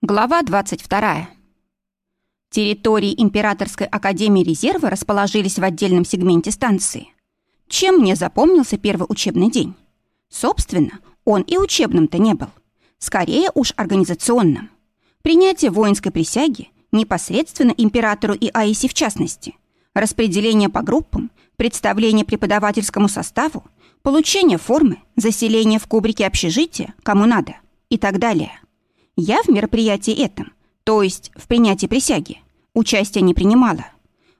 Глава 22. Территории Императорской Академии Резерва расположились в отдельном сегменте станции. Чем мне запомнился первый учебный день? Собственно, он и учебным-то не был. Скорее уж организационным. Принятие воинской присяги непосредственно императору и Аисе в частности, распределение по группам, представление преподавательскому составу, получение формы, заселение в кубрике общежития, кому надо, и так далее – я в мероприятии этом, то есть в принятии присяги, участия не принимала.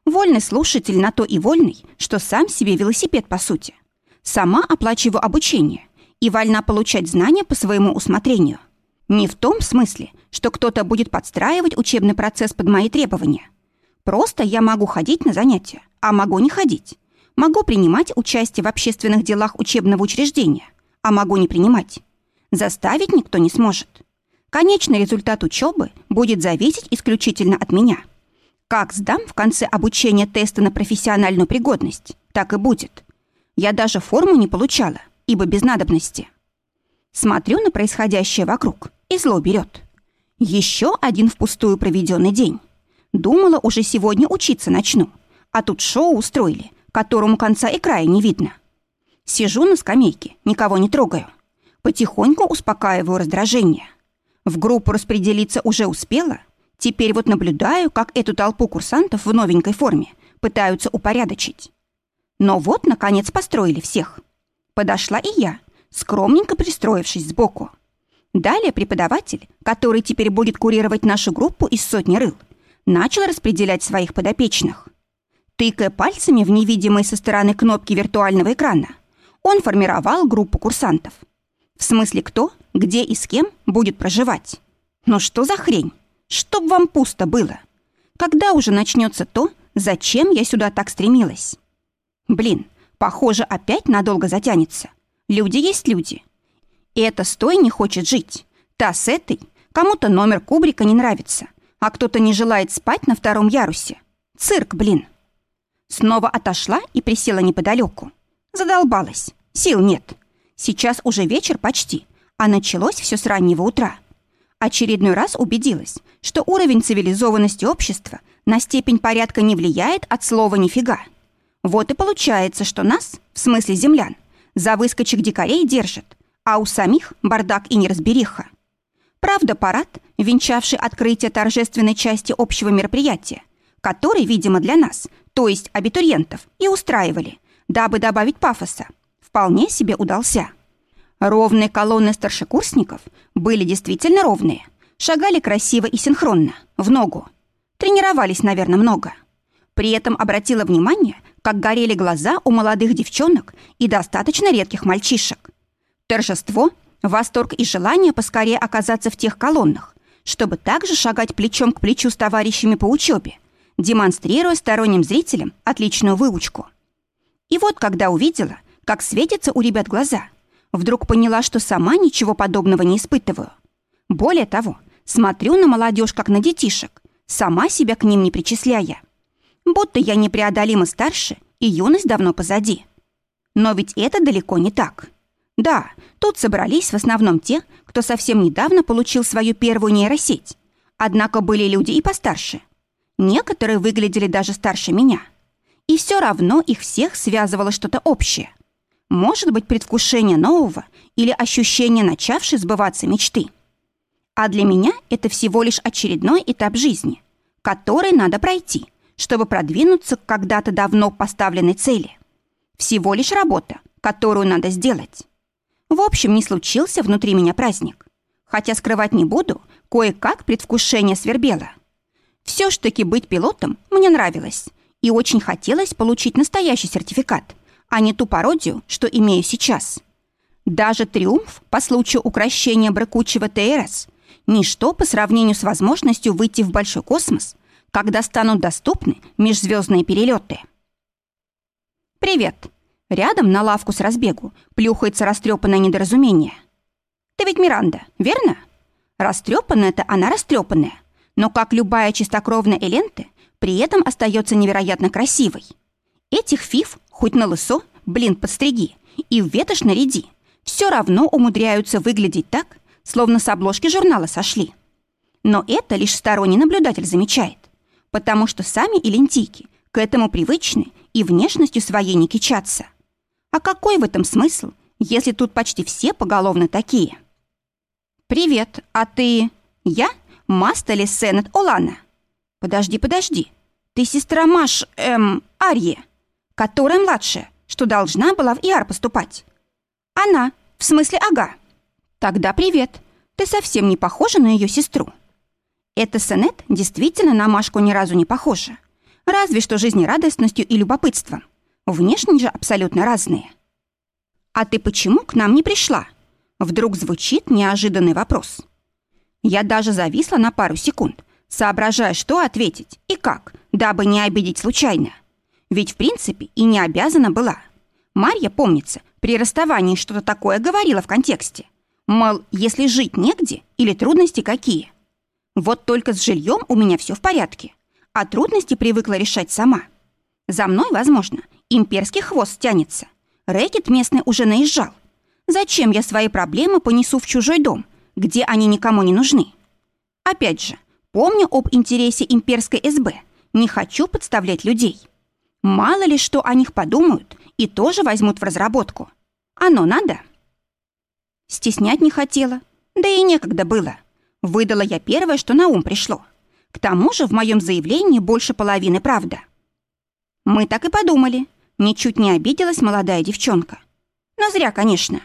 Вольный слушатель на то и вольный, что сам себе велосипед по сути. Сама оплачиваю обучение и вольна получать знания по своему усмотрению. Не в том смысле, что кто-то будет подстраивать учебный процесс под мои требования. Просто я могу ходить на занятия, а могу не ходить. Могу принимать участие в общественных делах учебного учреждения, а могу не принимать. Заставить никто не сможет. Конечный результат учебы будет зависеть исключительно от меня. Как сдам в конце обучения тесты на профессиональную пригодность, так и будет. Я даже форму не получала, ибо без надобности. Смотрю на происходящее вокруг, и зло берет. Еще один впустую проведенный день. Думала, уже сегодня учиться начну, а тут шоу устроили, которому конца и края не видно. Сижу на скамейке, никого не трогаю. Потихоньку успокаиваю раздражение – в группу распределиться уже успела. Теперь вот наблюдаю, как эту толпу курсантов в новенькой форме пытаются упорядочить. Но вот, наконец, построили всех. Подошла и я, скромненько пристроившись сбоку. Далее преподаватель, который теперь будет курировать нашу группу из сотни рыл, начал распределять своих подопечных. Тыкая пальцами в невидимые со стороны кнопки виртуального экрана, он формировал группу курсантов. В смысле кто где и с кем будет проживать. Но что за хрень? Чтоб вам пусто было. Когда уже начнется то, зачем я сюда так стремилась? Блин, похоже, опять надолго затянется. Люди есть люди. И эта стой не хочет жить. Та с этой. Кому-то номер кубрика не нравится, а кто-то не желает спать на втором ярусе. Цирк, блин. Снова отошла и присела неподалеку. Задолбалась. Сил нет. Сейчас уже вечер почти, а началось все с раннего утра. Очередной раз убедилась, что уровень цивилизованности общества на степень порядка не влияет от слова «нифига». Вот и получается, что нас, в смысле землян, за выскочек дикарей держат, а у самих бардак и неразбериха. Правда, парад, венчавший открытие торжественной части общего мероприятия, который, видимо, для нас, то есть абитуриентов, и устраивали, дабы добавить пафоса, вполне себе удался. Ровные колонны старшекурсников были действительно ровные. Шагали красиво и синхронно, в ногу. Тренировались, наверное, много. При этом обратила внимание, как горели глаза у молодых девчонок и достаточно редких мальчишек. Торжество, восторг и желание поскорее оказаться в тех колоннах, чтобы также шагать плечом к плечу с товарищами по учебе, демонстрируя сторонним зрителям отличную выучку. И вот когда увидела, как светятся у ребят глаза – Вдруг поняла, что сама ничего подобного не испытываю. Более того, смотрю на молодежь как на детишек, сама себя к ним не причисляя. Будто я непреодолимо старше, и юность давно позади. Но ведь это далеко не так. Да, тут собрались в основном те, кто совсем недавно получил свою первую нейросеть. Однако были люди и постарше. Некоторые выглядели даже старше меня. И все равно их всех связывало что-то общее. Может быть, предвкушение нового или ощущение начавшей сбываться мечты. А для меня это всего лишь очередной этап жизни, который надо пройти, чтобы продвинуться к когда-то давно поставленной цели. Всего лишь работа, которую надо сделать. В общем, не случился внутри меня праздник. Хотя скрывать не буду, кое-как предвкушение свербело. Все ж таки быть пилотом мне нравилось, и очень хотелось получить настоящий сертификат, а не ту пародию, что имею сейчас. Даже триумф по случаю укращения бракучего ТРС – ничто по сравнению с возможностью выйти в большой космос, когда станут доступны межзвездные перелеты. «Привет!» Рядом на лавку с разбегу плюхается растрепанное недоразумение. «Ты ведь Миранда, верно?» Растрепанная-то она растрепанная, но, как любая чистокровная Эленте, при этом остается невероятно красивой. Этих фиф Хоть на лысо, блин, подстриги, и в ветошь наряди. Все равно умудряются выглядеть так, словно с обложки журнала сошли. Но это лишь сторонний наблюдатель замечает, потому что сами элентийки к этому привычны и внешностью своей не кичатся. А какой в этом смысл, если тут почти все поголовно такие? «Привет, а ты...» «Я Мастали Сеннет Олана». «Подожди, подожди. Ты сестра Маш... эм... Арье, которая младшая, что должна была в ИАР поступать». «Она. В смысле, ага». «Тогда привет. Ты совсем не похожа на ее сестру». Эта Сенет действительно на Машку ни разу не похожа. Разве что жизнерадостностью и любопытством. Внешне же абсолютно разные. «А ты почему к нам не пришла?» Вдруг звучит неожиданный вопрос. Я даже зависла на пару секунд, соображая, что ответить и как, дабы не обидеть случайно. Ведь, в принципе, и не обязана была. Марья, помнится, при расставании что-то такое говорила в контексте. Мол, если жить негде или трудности какие. Вот только с жильем у меня все в порядке, а трудности привыкла решать сама. За мной, возможно, имперский хвост тянется. Рэкет местный уже наезжал. Зачем я свои проблемы понесу в чужой дом, где они никому не нужны? Опять же, помню об интересе имперской СБ, не хочу подставлять людей. Мало ли что о них подумают и тоже возьмут в разработку. Оно надо? Стеснять не хотела, да и некогда было. Выдала я первое, что на ум пришло. К тому же в моем заявлении больше половины правда. Мы так и подумали. Ничуть не обиделась молодая девчонка. Но зря, конечно.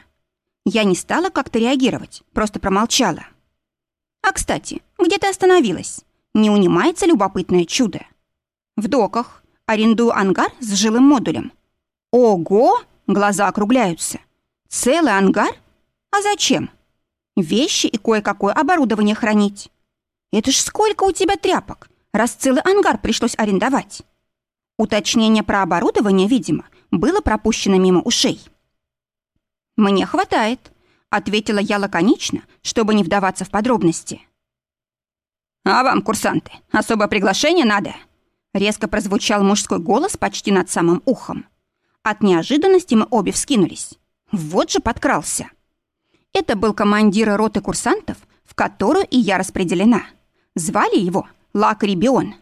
Я не стала как-то реагировать, просто промолчала. А, кстати, где ты остановилась? Не унимается любопытное чудо. В доках. Арендую ангар с жилым модулем. Ого! Глаза округляются. Целый ангар? А зачем? Вещи и кое-какое оборудование хранить. Это ж сколько у тебя тряпок, раз целый ангар пришлось арендовать. Уточнение про оборудование, видимо, было пропущено мимо ушей. «Мне хватает», — ответила я лаконично, чтобы не вдаваться в подробности. «А вам, курсанты, особое приглашение надо?» Резко прозвучал мужской голос почти над самым ухом. От неожиданности мы обе вскинулись. Вот же подкрался. Это был командир роты курсантов, в которую и я распределена. Звали его Лакари Бион.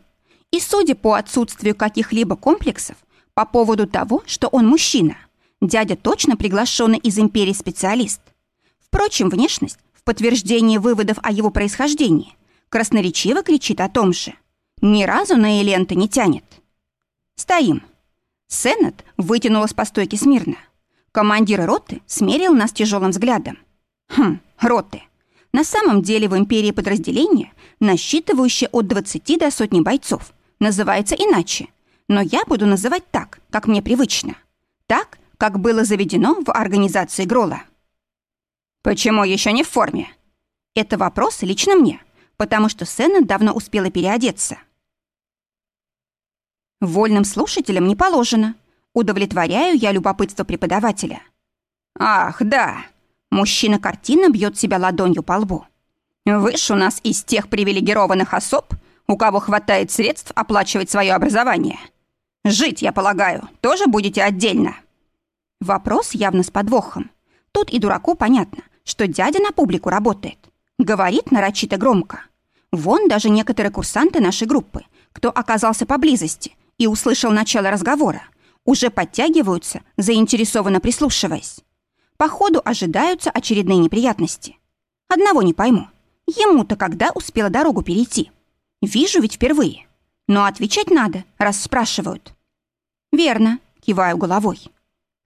И судя по отсутствию каких-либо комплексов по поводу того, что он мужчина — Дядя точно приглашенный из империи специалист. Впрочем, внешность в подтверждение выводов о его происхождении красноречиво кричит о том же. Ни разу на Элента не тянет. Стоим. Сеннет вытянулась по стойке смирно. Командир роты смерил нас тяжелым взглядом. Хм, роты. На самом деле в империи подразделение, насчитывающее от 20 до сотни бойцов, называется иначе. Но я буду называть так, как мне привычно. Так, как было заведено в организации Грола. «Почему еще не в форме?» Это вопрос лично мне, потому что Сена давно успела переодеться. Вольным слушателям не положено. Удовлетворяю я любопытство преподавателя. «Ах, да!» Мужчина картина бьет себя ладонью по лбу. «Вы ж у нас из тех привилегированных особ, у кого хватает средств оплачивать свое образование. Жить, я полагаю, тоже будете отдельно?» Вопрос явно с подвохом. Тут и дураку понятно, что дядя на публику работает. Говорит нарочито громко. Вон даже некоторые курсанты нашей группы, кто оказался поблизости и услышал начало разговора, уже подтягиваются, заинтересованно прислушиваясь. Походу ожидаются очередные неприятности. Одного не пойму. Ему-то когда успела дорогу перейти? Вижу ведь впервые. Но отвечать надо, раз спрашивают. Верно, киваю головой.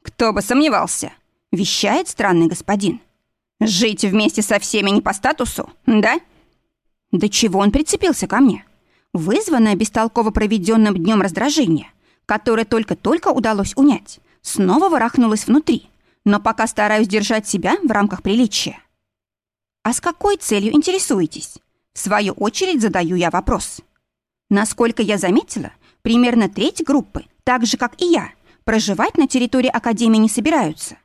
«Кто бы сомневался!» — вещает странный господин. «Жить вместе со всеми не по статусу, да?» «Да чего он прицепился ко мне?» Вызванное бестолково проведенным днем раздражение, которое только-только удалось унять, снова ворохнулось внутри, но пока стараюсь держать себя в рамках приличия. «А с какой целью интересуетесь?» В свою очередь задаю я вопрос. Насколько я заметила, примерно треть группы, так же, как и я, проживать на территории Академии не собираются.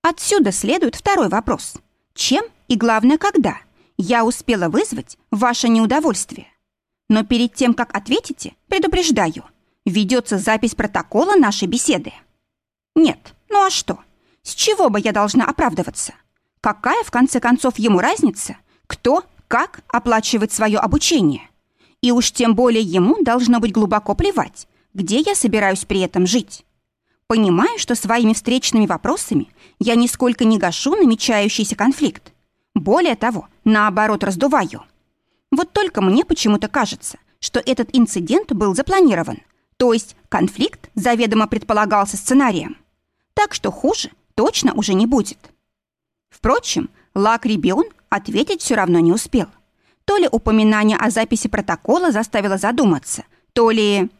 Отсюда следует второй вопрос. Чем и, главное, когда я успела вызвать ваше неудовольствие? Но перед тем, как ответите, предупреждаю, ведется запись протокола нашей беседы. Нет, ну а что? С чего бы я должна оправдываться? Какая, в конце концов, ему разница, кто как оплачивать свое обучение. И уж тем более ему должно быть глубоко плевать, где я собираюсь при этом жить. Понимаю, что своими встречными вопросами я нисколько не гашу намечающийся конфликт. Более того, наоборот, раздуваю. Вот только мне почему-то кажется, что этот инцидент был запланирован, то есть конфликт заведомо предполагался сценарием. Так что хуже точно уже не будет. Впрочем, Лак Рибион ответить все равно не успел. То ли упоминание о записи протокола заставило задуматься, то ли...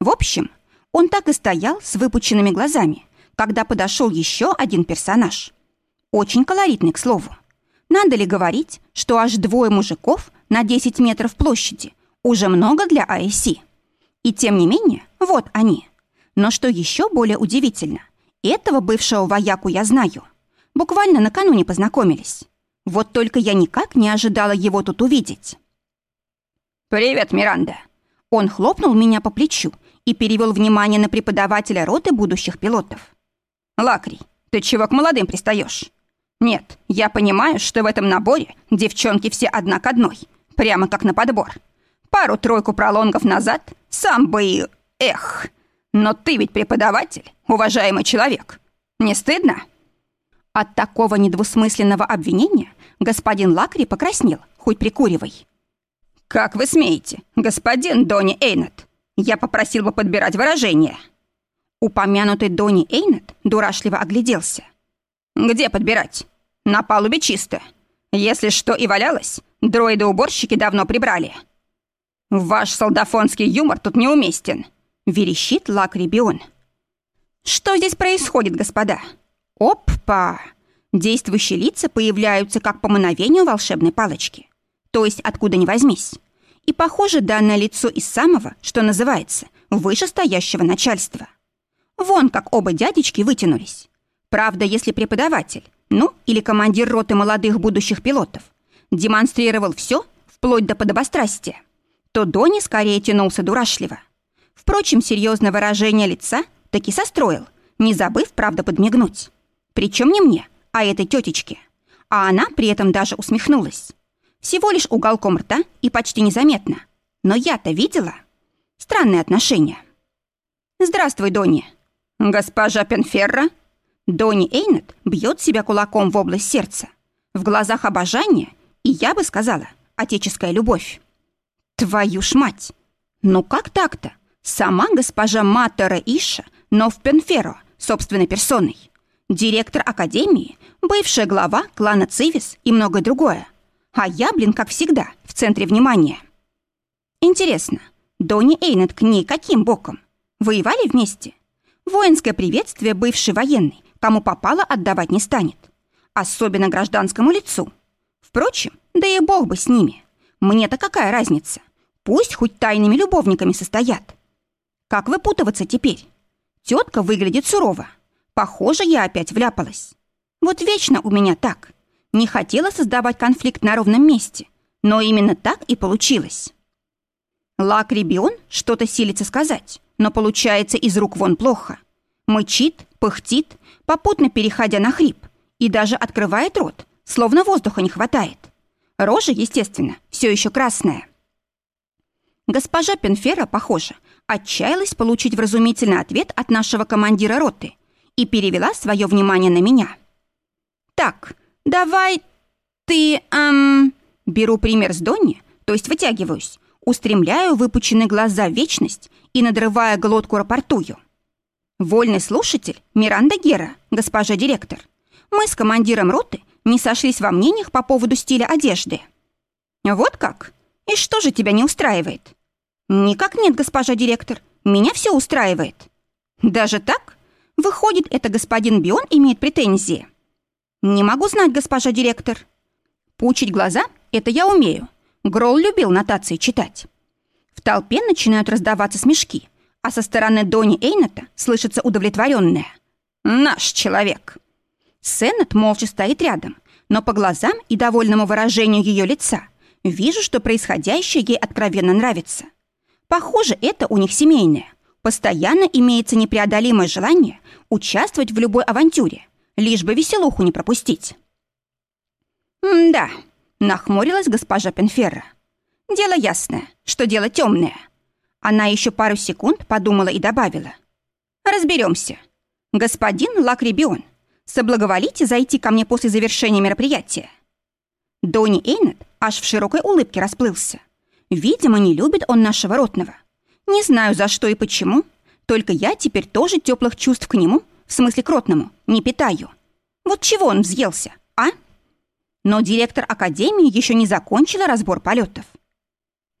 В общем, он так и стоял с выпученными глазами, когда подошел еще один персонаж. Очень колоритный, к слову. Надо ли говорить, что аж двое мужиков на 10 метров площади уже много для АЭСи? И тем не менее, вот они. Но что еще более удивительно, этого бывшего вояку я знаю. Буквально накануне познакомились. Вот только я никак не ожидала его тут увидеть. «Привет, Миранда!» Он хлопнул меня по плечу и перевел внимание на преподавателя роты будущих пилотов. «Лакри, ты чего к молодым пристаешь? Нет, я понимаю, что в этом наборе девчонки все одна к одной, прямо как на подбор. Пару-тройку пролонгов назад сам бы и... Эх! Но ты ведь преподаватель, уважаемый человек. Не стыдно?» От такого недвусмысленного обвинения господин Лакри покраснел, хоть прикуривай. «Как вы смеете, господин Донни Эйнет? Я попросил бы подбирать выражение». Упомянутый Донни Эйнет дурашливо огляделся. «Где подбирать? На палубе чисто. Если что и валялось, дроиды-уборщики давно прибрали». «Ваш солдафонский юмор тут неуместен», — верещит Бион. «Что здесь происходит, господа?» Опа! Действующие лица появляются как по мановению волшебной палочки. То есть откуда ни возьмись. И похоже данное лицо из самого, что называется, вышестоящего начальства. Вон как оба дядечки вытянулись. Правда, если преподаватель, ну, или командир роты молодых будущих пилотов, демонстрировал все, вплоть до подобострастия, то Дони скорее тянулся дурашливо. Впрочем, серьезное выражение лица таки состроил, не забыв, правда, подмигнуть. Причем не мне, а этой тетечке. А она при этом даже усмехнулась. Всего лишь уголком рта и почти незаметно. Но я-то видела. Странные отношения. «Здравствуй, Донни». «Госпожа Пенферра?» Донни Эйнет бьет себя кулаком в область сердца. В глазах обожание и, я бы сказала, отеческая любовь. Твою ж мать! Ну как так-то? Сама госпожа Матера Иша, но в Пенферо, собственной персоной директор академии, бывшая глава клана Цивис и многое другое. А я, блин, как всегда, в центре внимания. Интересно, Донни Эйнет к ней каким боком? Воевали вместе? Воинское приветствие бывший военный, кому попало, отдавать не станет. Особенно гражданскому лицу. Впрочем, да и бог бы с ними. Мне-то какая разница? Пусть хоть тайными любовниками состоят. Как выпутываться теперь? Тетка выглядит сурово, Похоже, я опять вляпалась. Вот вечно у меня так. Не хотела создавать конфликт на ровном месте, но именно так и получилось. Лак Ребион что-то силится сказать, но получается из рук вон плохо. Мычит, пыхтит, попутно переходя на хрип, и даже открывает рот, словно воздуха не хватает. Рожа, естественно, все еще красная. Госпожа Пенфера, похоже, отчаялась получить вразумительный ответ от нашего командира роты и перевела свое внимание на меня. «Так, давай ты, эм...» Беру пример с Донни, то есть вытягиваюсь, устремляю выпученные глаза в вечность и, надрывая глотку, рапортую. «Вольный слушатель Миранда Гера, госпожа директор. Мы с командиром роты не сошлись во мнениях по поводу стиля одежды». «Вот как? И что же тебя не устраивает?» «Никак нет, госпожа директор. Меня все устраивает». «Даже так?» Выходит, это господин Бион имеет претензии? Не могу знать, госпожа директор. Пучить глаза — это я умею. Гролл любил нотации читать. В толпе начинают раздаваться смешки, а со стороны Дони Эйната слышится удовлетворенное. «Наш человек!» Сеннет молча стоит рядом, но по глазам и довольному выражению ее лица вижу, что происходящее ей откровенно нравится. Похоже, это у них семейное. Постоянно имеется непреодолимое желание участвовать в любой авантюре, лишь бы веселуху не пропустить. М-да, Нахмурилась госпожа Пенферра. Дело ясное, что дело темное. Она еще пару секунд подумала и добавила. Разберемся. Господин Лакребион, соблаговолите зайти ко мне после завершения мероприятия. Донни Эйнет аж в широкой улыбке расплылся. Видимо, не любит он нашего ротного. Не знаю, за что и почему, только я теперь тоже теплых чувств к нему, в смысле к ротному, не питаю. Вот чего он взъелся, а? Но директор академии еще не закончила разбор полетов.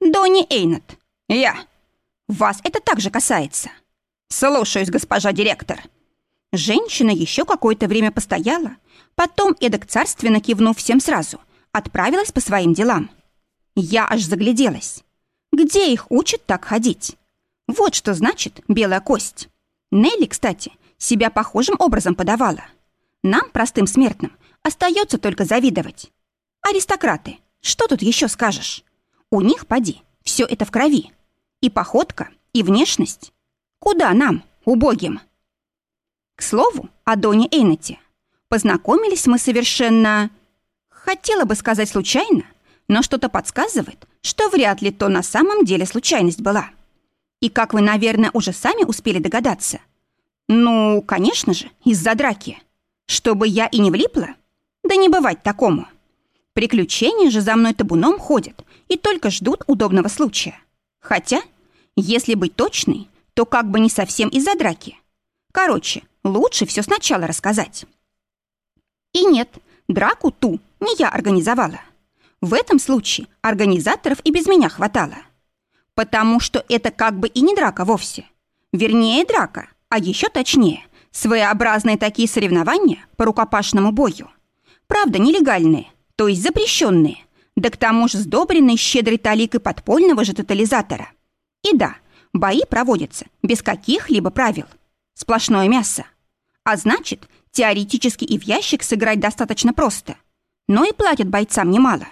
Донни Эйнет, я. Вас это также касается. Слушаюсь, госпожа директор. Женщина еще какое-то время постояла, потом, эдак царственно кивнув всем сразу, отправилась по своим делам. Я аж загляделась. Где их учат так ходить? Вот что значит белая кость. Нелли, кстати, себя похожим образом подавала. Нам, простым смертным, остается только завидовать. Аристократы, что тут еще скажешь? У них, поди, все это в крови. И походка, и внешность. Куда нам, убогим? К слову, о Доне Эйнете. Познакомились мы совершенно... Хотела бы сказать случайно, но что-то подсказывает, что вряд ли то на самом деле случайность была. И как вы, наверное, уже сами успели догадаться. Ну, конечно же, из-за драки. Чтобы я и не влипла? Да не бывать такому. Приключения же за мной табуном ходят и только ждут удобного случая. Хотя, если быть точной, то как бы не совсем из-за драки. Короче, лучше все сначала рассказать. И нет, драку ту не я организовала. В этом случае организаторов и без меня хватало. Потому что это как бы и не драка вовсе. Вернее, драка, а еще точнее, своеобразные такие соревнования по рукопашному бою. Правда, нелегальные, то есть запрещенные, да к тому же сдобренные щедрой таликой подпольного же тотализатора. И да, бои проводятся без каких-либо правил. Сплошное мясо. А значит, теоретически и в ящик сыграть достаточно просто. Но и платят бойцам немало.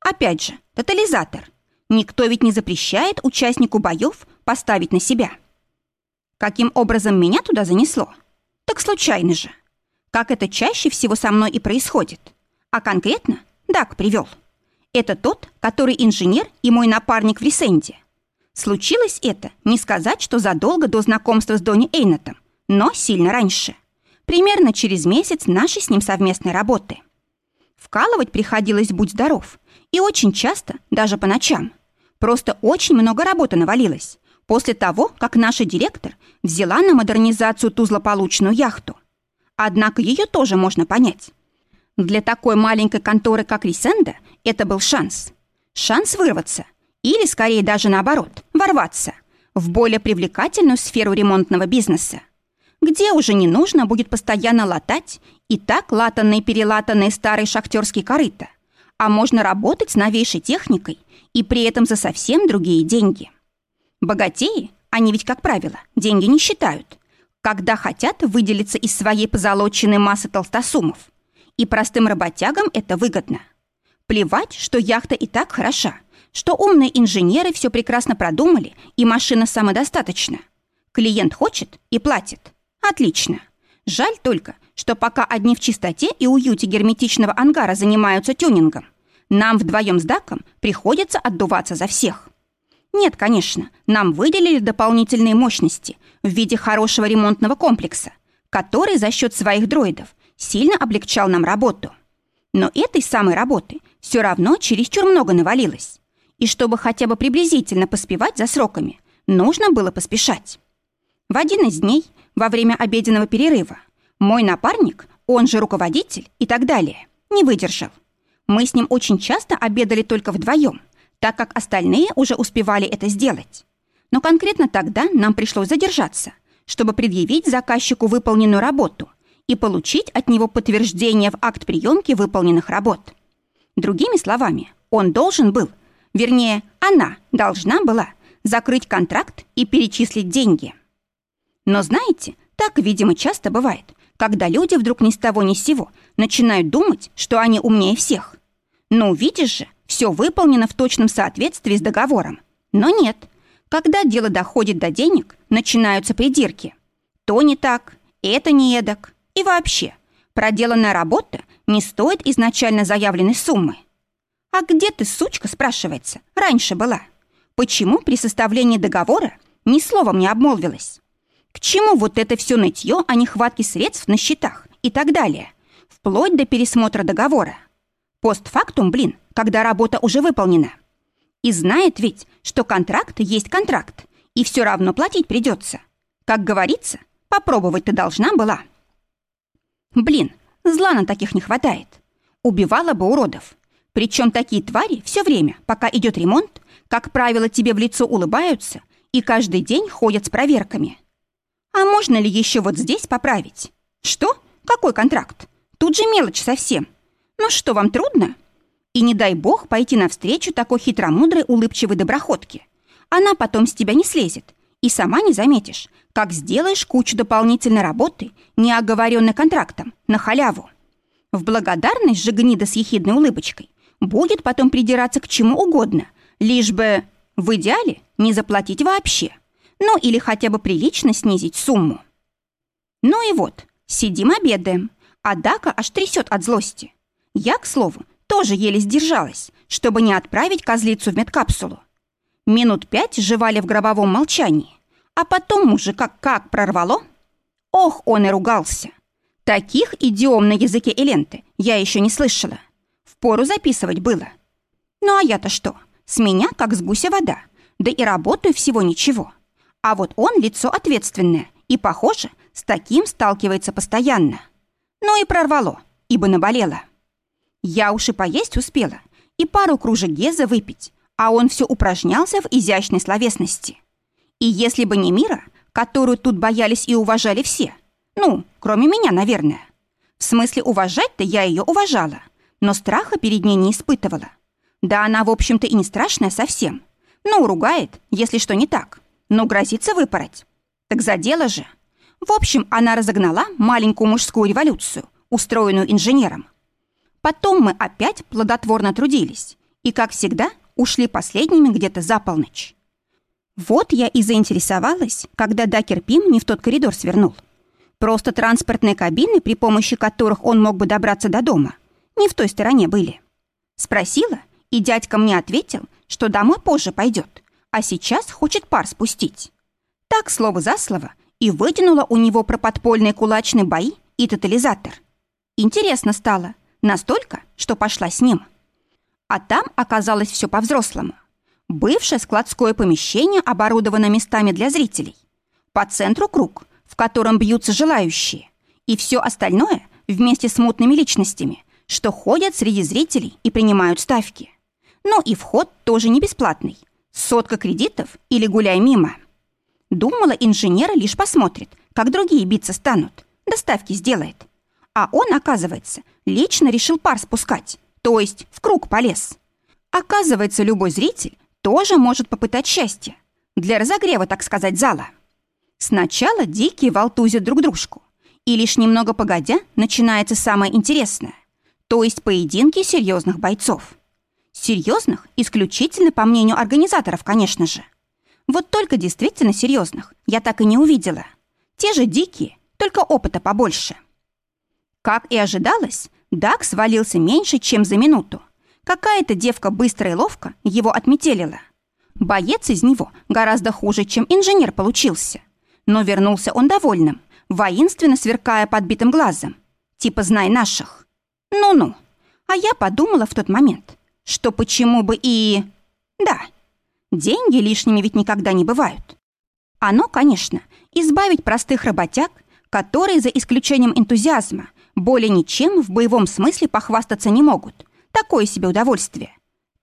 Опять же, тотализатор. Никто ведь не запрещает участнику боев поставить на себя. Каким образом меня туда занесло? Так случайно же. Как это чаще всего со мной и происходит. А конкретно Дак привел. Это тот, который инженер и мой напарник в Ресенде. Случилось это, не сказать, что задолго до знакомства с Донни Эйнетом, но сильно раньше. Примерно через месяц нашей с ним совместной работы. Вкалывать приходилось «Будь здоров», и очень часто, даже по ночам. Просто очень много работы навалилось после того, как наша директор взяла на модернизацию ту злополучную яхту. Однако ее тоже можно понять. Для такой маленькой конторы, как Рисенда, это был шанс. Шанс вырваться. Или, скорее даже наоборот, ворваться в более привлекательную сферу ремонтного бизнеса, где уже не нужно будет постоянно латать и так латанные-перелатанные старые шахтерские корыта, а можно работать с новейшей техникой и при этом за совсем другие деньги. Богатеи, они ведь, как правило, деньги не считают, когда хотят выделиться из своей позолоченной массы толстосумов. И простым работягам это выгодно. Плевать, что яхта и так хороша, что умные инженеры все прекрасно продумали и машина самодостаточна. Клиент хочет и платит. Отлично. Жаль только, что пока одни в чистоте и уюте герметичного ангара занимаются тюнингом, нам вдвоем с Даком приходится отдуваться за всех. Нет, конечно, нам выделили дополнительные мощности в виде хорошего ремонтного комплекса, который за счет своих дроидов сильно облегчал нам работу. Но этой самой работы все равно чересчур много навалилось. И чтобы хотя бы приблизительно поспевать за сроками, нужно было поспешать. В один из дней, во время обеденного перерыва, мой напарник, он же руководитель и так далее, не выдержал. Мы с ним очень часто обедали только вдвоем, так как остальные уже успевали это сделать. Но конкретно тогда нам пришлось задержаться, чтобы предъявить заказчику выполненную работу и получить от него подтверждение в акт приемки выполненных работ. Другими словами, он должен был, вернее, она должна была закрыть контракт и перечислить деньги. Но знаете, так, видимо, часто бывает, когда люди вдруг ни с того ни с сего начинают думать, что они умнее всех. Ну, видишь же, все выполнено в точном соответствии с договором. Но нет. Когда дело доходит до денег, начинаются придирки. То не так, это не эдак. И вообще, проделанная работа не стоит изначально заявленной суммы. А где ты, сучка, спрашивается, раньше была? Почему при составлении договора ни словом не обмолвилась? К чему вот это все нытье о нехватке средств на счетах и так далее? Вплоть до пересмотра договора. Постфактум, блин, когда работа уже выполнена. И знает ведь, что контракт есть контракт, и все равно платить придется. Как говорится, попробовать ты должна была. Блин, зла на таких не хватает. Убивала бы уродов. Причем такие твари все время, пока идет ремонт, как правило, тебе в лицо улыбаются и каждый день ходят с проверками. А можно ли еще вот здесь поправить? Что? Какой контракт? Тут же мелочь совсем. Ну что, вам трудно? И не дай бог пойти навстречу такой хитромудрой улыбчивой доброходке. Она потом с тебя не слезет, и сама не заметишь, как сделаешь кучу дополнительной работы, не оговоренной контрактом, на халяву. В благодарность же гнида с ехидной улыбочкой будет потом придираться к чему угодно, лишь бы, в идеале, не заплатить вообще. Ну или хотя бы прилично снизить сумму. Ну и вот, сидим обедаем, а Дака аж трясет от злости. Я, к слову, тоже еле сдержалась, чтобы не отправить козлицу в медкапсулу. Минут пять жевали в гробовом молчании, а потом мужика как прорвало. Ох, он и ругался. Таких идиом на языке Эленты я еще не слышала. Впору записывать было. Ну а я-то что? С меня как с гуся вода. Да и работаю всего ничего. А вот он лицо ответственное и, похоже, с таким сталкивается постоянно. Ну и прорвало, ибо наболело. Я уж и поесть успела, и пару кружек Геза выпить, а он все упражнялся в изящной словесности. И если бы не Мира, которую тут боялись и уважали все, ну, кроме меня, наверное. В смысле, уважать-то я ее уважала, но страха перед ней не испытывала. Да она, в общем-то, и не страшная совсем. Ну, ругает, если что не так. Но грозится выпороть. Так за дело же. В общем, она разогнала маленькую мужскую революцию, устроенную инженером. Потом мы опять плодотворно трудились. И, как всегда, ушли последними где-то за полночь. Вот я и заинтересовалась, когда Дакер Пим не в тот коридор свернул. Просто транспортные кабины, при помощи которых он мог бы добраться до дома, не в той стороне были. Спросила, и дядька мне ответил, что домой позже пойдет, а сейчас хочет пар спустить. Так, слово за слово, и вытянула у него про подпольные кулачные бои и тотализатор. Интересно стало, настолько, что пошла с ним. А там оказалось все по-взрослому. Бывшее складское помещение оборудовано местами для зрителей. По центру круг, в котором бьются желающие. И все остальное вместе с мутными личностями, что ходят среди зрителей и принимают ставки. Но и вход тоже не бесплатный. Сотка кредитов или гуляй мимо. Думала, инженер лишь посмотрит, как другие биться станут, доставки сделает. А он, оказывается, лично решил пар спускать, то есть в круг полез. Оказывается, любой зритель тоже может попытать счастье. Для разогрева, так сказать, зала. Сначала дикие волтузят друг дружку. И лишь немного погодя начинается самое интересное. То есть поединки серьезных бойцов. Серьезных исключительно по мнению организаторов, конечно же. Вот только действительно серьезных я так и не увидела. Те же дикие, только опыта побольше. Как и ожидалось, Дак свалился меньше, чем за минуту. Какая-то девка быстро и ловко его отметелила. Боец из него гораздо хуже, чем инженер получился. Но вернулся он довольным, воинственно сверкая подбитым глазом. Типа «знай наших». Ну-ну. А я подумала в тот момент, что почему бы и... Да, деньги лишними ведь никогда не бывают. Оно, конечно, избавить простых работяг, которые, за исключением энтузиазма, более ничем в боевом смысле похвастаться не могут. Такое себе удовольствие.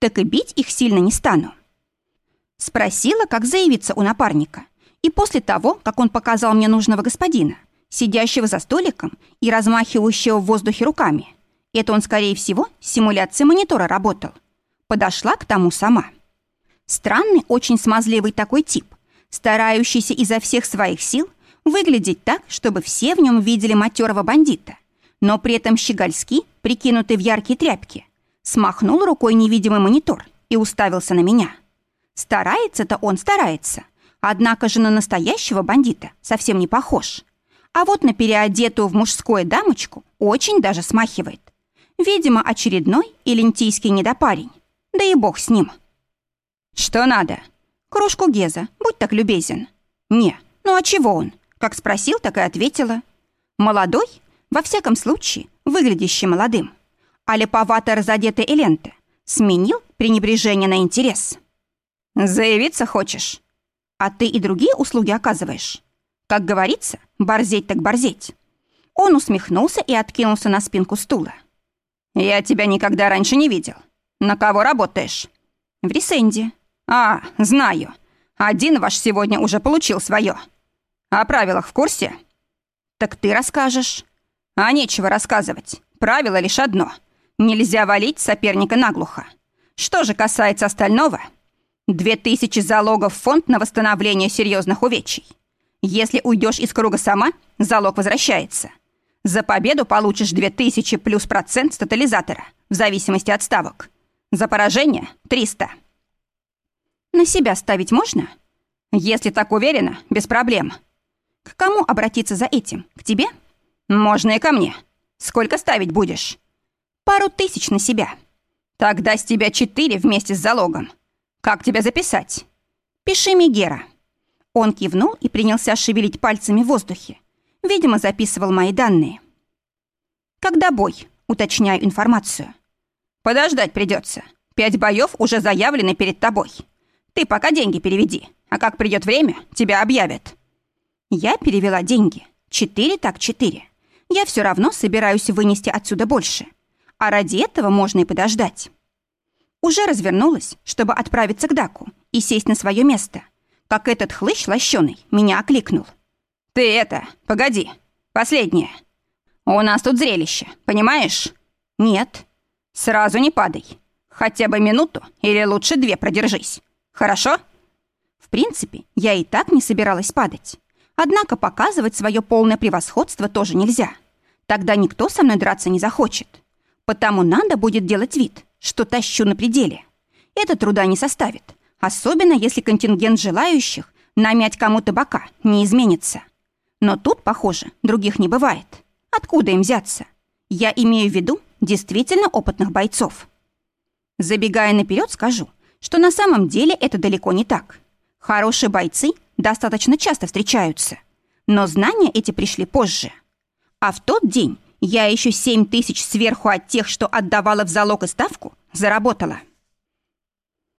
Так и бить их сильно не стану. Спросила, как заявиться у напарника. И после того, как он показал мне нужного господина, сидящего за столиком и размахивающего в воздухе руками, это он, скорее всего, с симуляцией монитора работал. Подошла к тому сама. Странный, очень смазливый такой тип, старающийся изо всех своих сил выглядеть так, чтобы все в нем видели матерого бандита, но при этом щегольски, прикинутый в яркие тряпки, смахнул рукой невидимый монитор и уставился на меня. Старается-то он старается, однако же на настоящего бандита совсем не похож. А вот на переодетую в мужское дамочку очень даже смахивает. Видимо, очередной элентийский недопарень. Да и бог с ним. Что надо? Кружку Геза, будь так любезен. Не, ну а чего он? Как спросил, так и ответила. Молодой, во всяком случае, выглядящий молодым. А липовато разодетый Эленте сменил пренебрежение на интерес. «Заявиться хочешь?» «А ты и другие услуги оказываешь?» «Как говорится, борзеть так борзеть». Он усмехнулся и откинулся на спинку стула. «Я тебя никогда раньше не видел. На кого работаешь?» «В Ресенде». «А, знаю. Один ваш сегодня уже получил свое. О правилах в курсе?» «Так ты расскажешь». «А нечего рассказывать. Правило лишь одно. Нельзя валить соперника наглухо. Что же касается остального, две тысячи залогов в фонд на восстановление серьезных увечий. Если уйдешь из круга сама, залог возвращается. За победу получишь две тысячи плюс процент с тотализатора, в зависимости от ставок. За поражение — триста. На себя ставить можно? Если так уверена, без проблем. К кому обратиться за этим? К тебе? Можно и ко мне. Сколько ставить будешь? Пару тысяч на себя. Тогда с тебя четыре вместе с залогом. Как тебя записать? Пиши Мегера. Он кивнул и принялся шевелить пальцами в воздухе. Видимо, записывал мои данные. Когда бой? Уточняю информацию. Подождать придется. Пять боев уже заявлены перед тобой. Ты пока деньги переведи, а как придет время, тебя объявят. Я перевела деньги. Четыре так четыре. Я все равно собираюсь вынести отсюда больше. А ради этого можно и подождать. Уже развернулась, чтобы отправиться к Даку и сесть на свое место, как этот хлыщ лощеный меня окликнул. «Ты это, погоди, последнее. У нас тут зрелище, понимаешь?» «Нет». «Сразу не падай. Хотя бы минуту или лучше две продержись. Хорошо?» В принципе, я и так не собиралась падать. Однако показывать свое полное превосходство тоже нельзя. Тогда никто со мной драться не захочет. Потому надо будет делать вид, что тащу на пределе. Это труда не составит, особенно если контингент желающих намять кому-то бока не изменится. Но тут, похоже, других не бывает. Откуда им взяться? Я имею в виду действительно опытных бойцов. Забегая наперед, скажу, что на самом деле это далеко не так. Хорошие бойцы достаточно часто встречаются, но знания эти пришли позже. А в тот день я еще семь тысяч сверху от тех, что отдавала в залог и ставку, заработала.